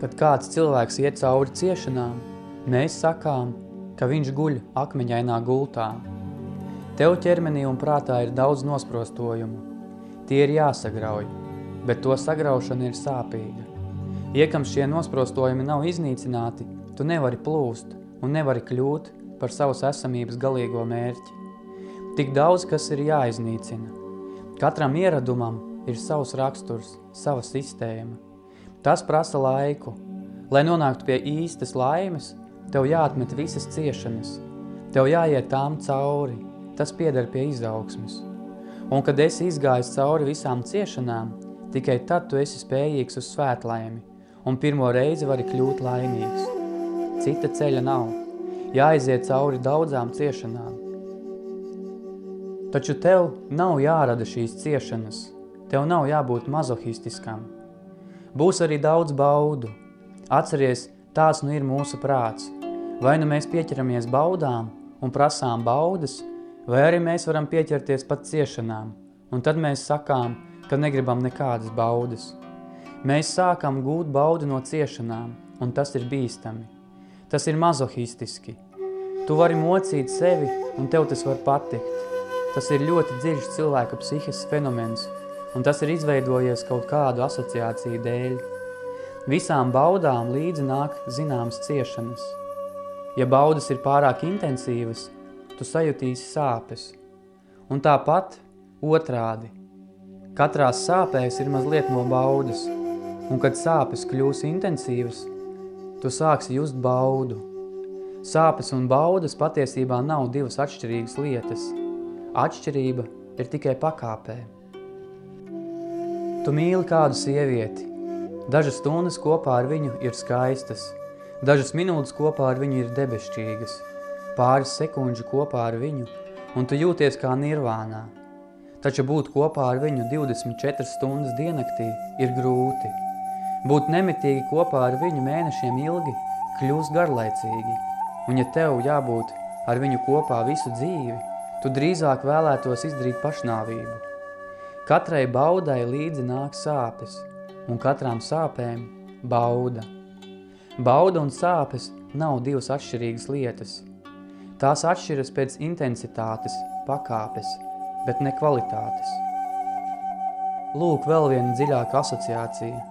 Kad kāds cilvēks iet cauri ciešanām, mēs sakām, ka viņš guļ akmeņainā gultā. Tev ķermenī un prātā ir daudz nosprostojumu. Tie ir jāsagrauj, bet to sagraušana ir sāpīga. Iekam šie nosprostojumi nav iznīcināti, tu nevari plūst un nevari kļūt par savas esamības galīgo mērķi. Tik daudz, kas ir jāiznīcina. Katram ieradumam ir savs raksturs, sava sistēma – Tas prasa laiku. Lai nonāktu pie īstas laimes, tev jāatmet visas ciešanas. Tev jāiet tām cauri. Tas pieder pie izaugsmes. Un kad esi izgājis cauri visām ciešanām, tikai tad tu esi spējīgs uz svētlaimi un pirmo reizi vari kļūt laimīgs. Cita ceļa nav. Jāiziet cauri daudzām ciešanām. Taču tev nav jārada šīs ciešanas. Tev nav jābūt mazohistiskam. Būs arī daudz baudu. Atceries, tās nu ir mūsu prāts. Vai nu mēs pieķeramies baudām un prasām baudas, vai arī mēs varam pieķerties pat ciešanām, un tad mēs sakām, ka negribam nekādas baudas. Mēs sākam gūt baudu no ciešanām, un tas ir bīstami. Tas ir mazohistiski. Tu vari mocīt sevi, un tev tas var patikt. Tas ir ļoti dziļš cilvēka psihisks fenomens, un tas ir izveidojies kaut kādu asociāciju dēļ. Visām baudām līdzi nāk zināmas ciešanas. Ja baudas ir pārāk intensīvas, tu sajutīsi sāpes. Un tāpat otrādi. Katrās sāpēs ir mazliet no baudas, un kad sāpes kļūs intensīvas, tu sāksi just baudu. Sāpes un baudas patiesībā nav divas atšķirīgas lietas. Atšķirība ir tikai pakāpē. Tu mīli kādu sievieti. Dažas stundas kopā ar viņu ir skaistas, dažas minūtes kopā ar viņu ir debešķīgas, pāris sekundžu kopā ar viņu, un tu jūties kā nirvānā. Taču būt kopā ar viņu 24 stundas dienaktī ir grūti. Būt nemitīgi kopā ar viņu mēnešiem ilgi kļūst garlaicīgi, un ja tev jābūt ar viņu kopā visu dzīvi, tu drīzāk vēlētos izdarīt pašnāvību. Katrai baudai līdzi nāk sāpes, un katrām sāpēm bauda. Bauda un sāpes nav divas atšķirīgas lietas. Tās atšķiras pēc intensitātes, pakāpes, bet ne kvalitātes. Lūk vēl viena dziļāka asociācija.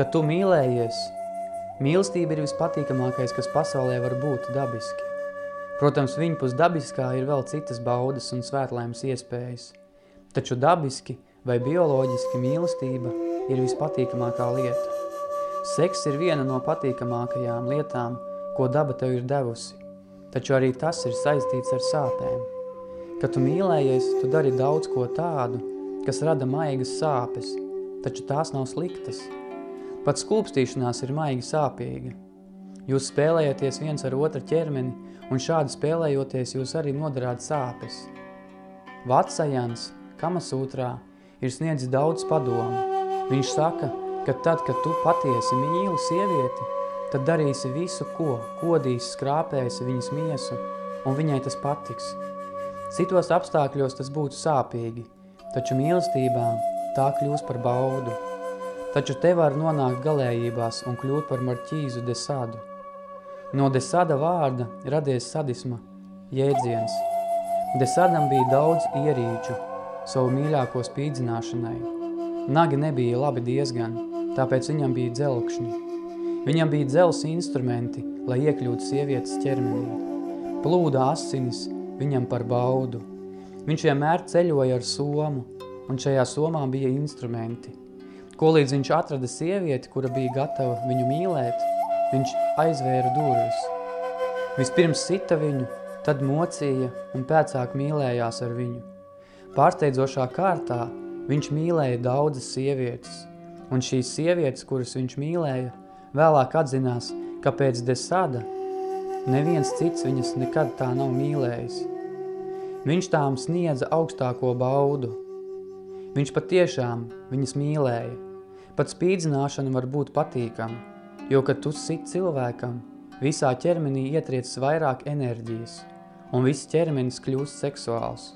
Kad tu mīlējies, mīlestība ir vispatīkamākais, kas pasaulē var būt dabiski. Protams, viņpus dabiskā ir vēl citas baudas un svētlaimes iespējas, taču dabiski – vai bioloģiski mīlestība ir vispatīkamākā lieta. Seks ir viena no patīkamākajām lietām, ko daba tev ir devusi, taču arī tas ir saistīts ar sāpēm. Kad tu mīlējies, tu dari daudz ko tādu, kas rada maigas sāpes, taču tās nav sliktas. Pat skūpstīšanās ir maigi sāpīga. Jūs spēlējaties viens ar otru ķermeni, un šādi spēlējoties jūs arī nodarāt sāpes. Vatsajans, Kamasūtrā, ir sniedzis daudz padomu. Viņš saka, ka tad, kad tu patiesi mīli sievieti, tad darīsi visu, ko, kodīsi, skrāpēsi viņas miesu, un viņai tas patiks. Citos apstākļos tas būtu sāpīgi, taču mīlestībā tā kļūs par baudu. Taču te var nonākt galējībās un kļūt par marķīzu desadu. No desada vārda radies sadisma jēdziens. Desadam bija daudz ierīču, savu mīļāko spīdzināšanai. Nagi nebija labi diezgan, tāpēc viņam bija dzelkšņi. Viņam bija dzels instrumenti, lai iekļūtu sievietes ķermenī. Plūda asinis viņam par baudu. Viņš vienmēr ceļoja ar somu, un šajā somā bija instrumenti. Ko līdz viņš atrada sievieti, kura bija gatava viņu mīlēt, viņš aizvēra durvis. Vispirms sita viņu, tad mocīja un pēcāk mīlējās ar viņu. Pārsteidzošā kārtā viņš mīlēja daudzas sievietes, un šīs sievietes, kuras viņš mīlēja, vēlāk atzinās, ka pēc desada neviens cits viņas nekad tā nav mīlējis. Viņš tām sniedza augstāko baudu. Viņš patiešām viņas mīlēja. Pat spīdzināšana var būt patīkama, jo, kad tu sit cilvēkam, visā ķermenī ietriecas vairāk enerģijas, un viss ķermenis kļūst seksuāls.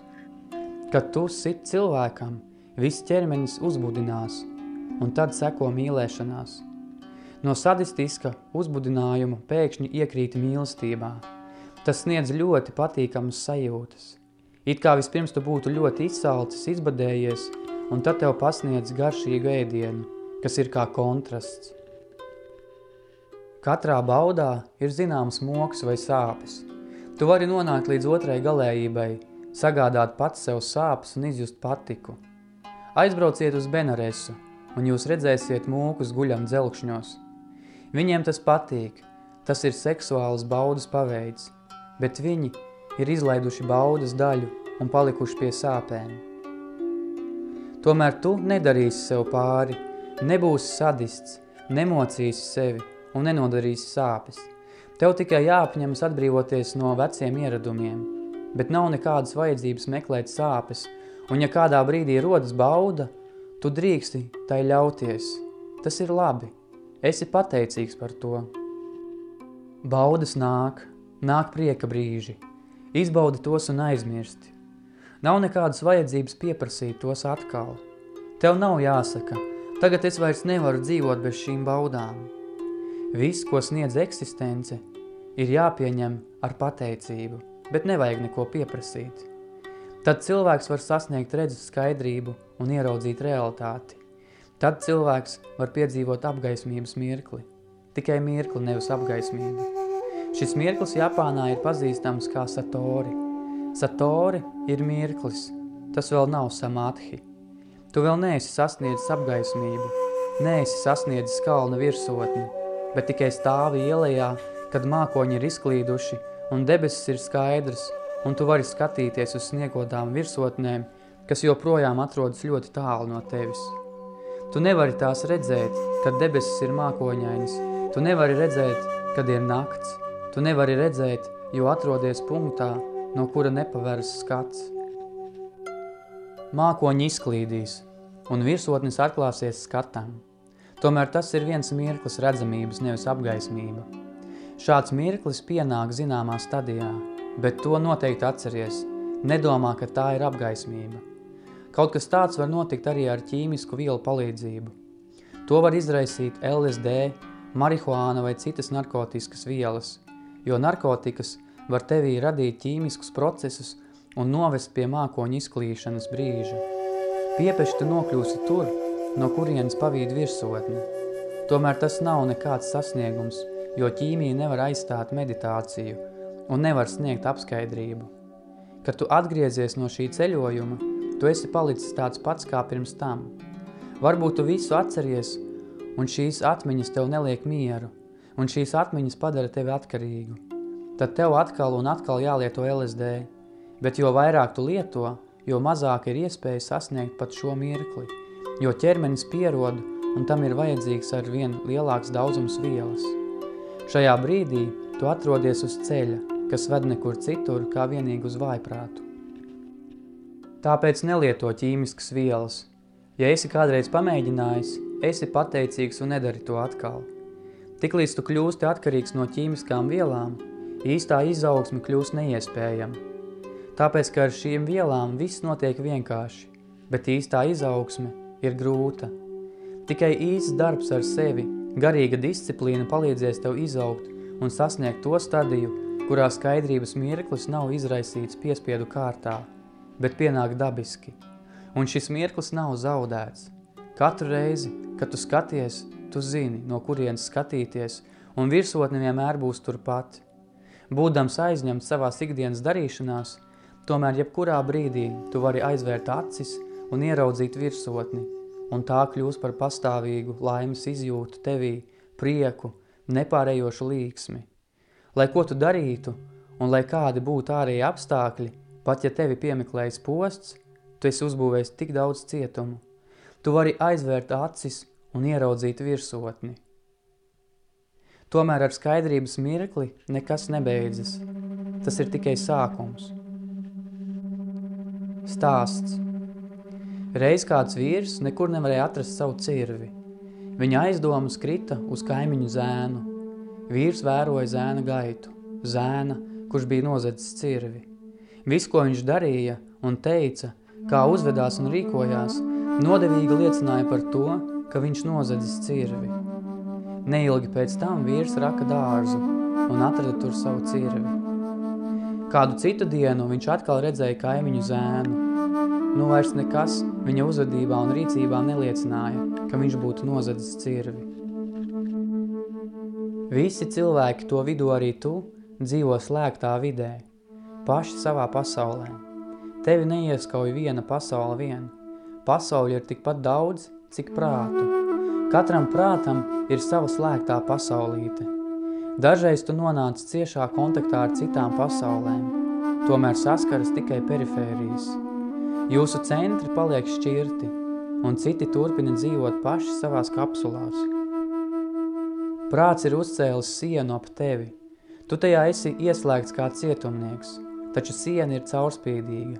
Kad tu sit cilvēkam, viss ķermenis uzbudinās, un tad seko mīlēšanās. No sadistiska uzbudinājuma pēkšņi iekrīti mīlestībā. Tas sniedz ļoti patīkamas sajūtas. It kā vispirms tu būtu ļoti izsalcis, izbadējies, un tad tev pasniedz garšīgu ēdienu, kas ir kā kontrasts. Katrā baudā ir zināms moks vai sāpes. Tu vari nonākt līdz otrai galējībai, sagādāt pats sev sāpes un izjust patiku. Aizbrauciet uz Benaresu, un jūs redzēsiet mūkus guļam dzelkšņos. Viņiem tas patīk, tas ir seksuāls baudas paveids, bet viņi ir izlaiduši baudas daļu un palikuši pie sāpēm. Tomēr tu nedarīsi sev pāri, nebūsi sadists, nemocīsi sevi un nenodarīsi sāpes. Tev tikai jāapņemas atbrīvoties no veciem ieradumiem, bet nav nekādas vajadzības meklēt sāpes, un ja kādā brīdī rodas bauda, tu drīksti tai ļauties. Tas ir labi. Esi pateicīgs par to. Baudas nāk, nāk prieka brīži. Izbaudi tos un aizmirsti. Nav nekādas vajadzības pieprasīt tos atkal. Tev nav jāsaka, tagad es vairs nevaru dzīvot bez šīm baudām. Viss, ko sniedz eksistence, ir jāpieņem ar pateicību, bet nevajag neko pieprasīt. Tad cilvēks var sasniegt redzes skaidrību un ieraudzīt realitāti. Tad cilvēks var piedzīvot apgaismības mirkli. Tikai mirkli, nevis apgaismību. Šis mirklis Japānā ir pazīstams kā satori. Satori ir mirklis, tas vēl nav samadhi. Tu vēl neesi sasniedzis apgaismību, neesi sasniedzis kalna virsotni, bet tikai stāvi ielējā, kad mākoņi ir izklīduši un debesis ir skaidrs, un tu vari skatīties uz sniegodām virsotnēm, kas joprojām atrodas ļoti tālu no tevis. Tu nevari tās redzēt, kad debesis ir mākoņainas, tu nevari redzēt, kad ir nakts, tu nevari redzēt, jo atrodies punktā, no kura nepaveras skats. Mākoņi izklīdīs, un virsotnis atklāsies skatam. Tomēr tas ir viens mirklis redzamības, nevis apgaismība. Šāds mirklis pienāk zināmā stadijā, bet to noteikti atceries. Nedomā, ka tā ir apgaismība. Kaut kas tāds var notikt arī ar ķīmisku vielu palīdzību. To var izraisīt LSD, marihuāna vai citas narkotiskas vielas, jo narkotikas var tevī radīt ķīmiskus procesus un novest pie mākoņu izklīšanas brīža. Piepešti nokļūsi tur, no kurienes pavīd virsotni. Tomēr tas nav nekāds sasniegums, jo ķīmija nevar aizstāt meditāciju un nevar sniegt apskaidrību. Kad tu atgriezies no šī ceļojuma, tu esi palicis tāds pats kā pirms tam. Varbūt tu visu atceries, un šīs atmiņas tev neliek mieru, un šīs atmiņas padara tevi atkarīgu. Tad tev atkal un atkal jālieto LSD, bet jo vairāk tu lieto, jo mazāk ir iespēja sasniegt pat šo mirkli – jo ķermenis pierod un tam ir vajadzīgs ar vien lielāks daudzums vielas. Šajā brīdī tu atrodies uz ceļa, kas ved nekur citur kā vienīgi uz vājprātu. Tāpēc nelieto ķīmiskas vielas. Ja esi kādreiz pamēģinājis, esi pateicīgs un nedari to atkal. Tiklīdz tu kļūsti atkarīgs no ķīmiskām vielām, īstā izaugsme kļūst neiespējama. Tāpēc, ka ar šīm vielām viss notiek vienkārši, bet īstā izaugsme ir grūta. Tikai īsts darbs ar sevi, garīga disciplīna palīdzēs tev izaugt un sasniegt to stadiju, kurā skaidrības mirklis nav izraisīts piespiedu kārtā, bet pienāk dabiski. Un šis mirklis nav zaudēts. Katru reizi, kad tu skaties, tu zini, no kurienes skatīties, un virsotne vienmēr būs turpat. Būdams aizņemts savās ikdienas darīšanās, tomēr jebkurā brīdī tu vari aizvērt acis – un ieraudzīt virsotni, un tā kļūs par pastāvīgu laimes izjūtu tevī, prieku, nepārējošu līksmi. Lai ko tu darītu, un lai kādi būtu ārēji apstākļi, pat ja tevi piemeklējas posts, tu esi uzbūvējis tik daudz cietumu. Tu vari aizvērt acis un ieraudzīt virsotni. Tomēr ar skaidrības mirkli nekas nebeidzas. Tas ir tikai sākums. Stāsts. Reiz kāds vīrs nekur nevarēja atrast savu cirvi. Viņa aizdomas krita uz kaimiņu zēnu. Vīrs vēroja zēna gaitu, zēna, kurš bija nozadzis cirvi. Viss, ko viņš darīja un teica, kā uzvedās un rīkojās, nodevīgi liecināja par to, ka viņš nozadzis cirvi. Neilgi pēc tam vīrs raka dārzu un atrada tur savu cirvi. Kādu citu dienu viņš atkal redzēja kaimiņu zēnu. Nu vairs nekas viņa uzvedībā un rīcībā neliecināja, ka viņš būtu nozadzis cirvi. Visi cilvēki, to vidū arī tu, dzīvo slēgtā vidē, paši savā pasaulē. Tevi neieskauj viena pasaule vien. Pasauli ir tikpat daudz, cik prātu. Katram prātam ir sava slēgtā pasaulīte. Dažreiz tu nonāc ciešā kontaktā ar citām pasaulēm, tomēr saskaras tikai perifērijas. Jūsu centri paliek šķirti, un citi turpina dzīvot paši savās kapsulās. Prāts ir uzcēlis sienu ap tevi. Tu tajā esi ieslēgts kā cietumnieks, taču siena ir caurspīdīga.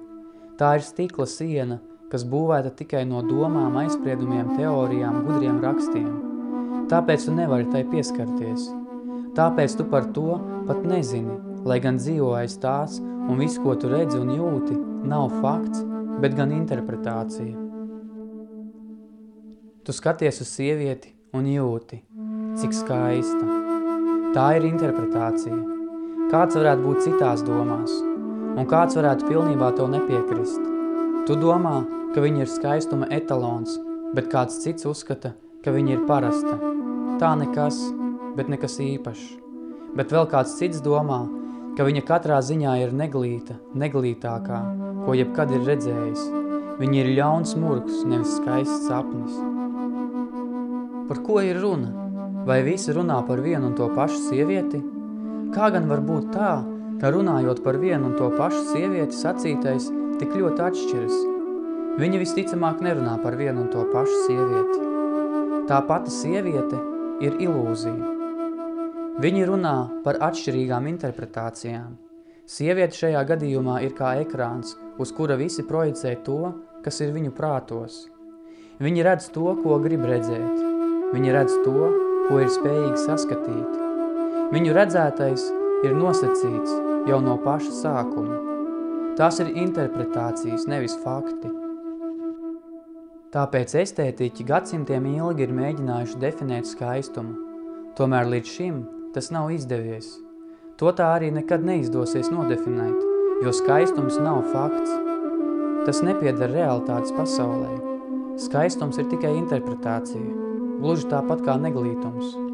Tā ir stikla siena, kas būvēta tikai no domām, aizspriedumiem, teorijām, gudriem rakstiem. Tāpēc tu nevari tai pieskarties. Tāpēc tu par to pat nezini, lai gan dzīvo aiz tās, un viss, ko tu redzi un jūti, nav fakts, bet gan interpretācija. Tu skaties uz sievieti un jūti, cik skaista. Tā ir interpretācija. Kāds varētu būt citās domās, un kāds varētu pilnībā to nepiekrist. Tu domā, ka viņa ir skaistuma etalons, bet kāds cits uzskata, ka viņa ir parasta. Tā nekas, bet nekas īpašs. Bet vēl kāds cits domā, ka viņa katrā ziņā ir neglīta, neglītākā, ko jebkad ir redzējis. Viņa ir ļauns murgs, nevis skaists sapnis. Par ko ir runa? Vai visi runā par vienu un to pašu sievieti? Kā gan var būt tā, ka runājot par vienu un to pašu sievieti sacītais tik ļoti atšķiras? Viņa visticamāk nerunā par vienu un to pašu sievieti. Tā pati sieviete ir ilūzija. Viņi runā par atšķirīgām interpretācijām. Sieviete šajā gadījumā ir kā ekrāns, uz kura visi projicē to, kas ir viņu prātos. Viņi redz to, ko grib redzēt. Viņi redz to, ko ir spējīgi saskatīt. Viņu redzētais ir nosacīts jau no paša sākuma. Tās ir interpretācijas, nevis fakti. Tāpēc estētiķi gadsimtiem ilgi ir mēģinājuši definēt skaistumu. Tomēr līdz šim tas nav izdevies. To tā arī nekad neizdosies nodefinēt, jo skaistums nav fakts. Tas nepiedara realitātes pasaulē. Skaistums ir tikai interpretācija, gluži tāpat kā neglītums.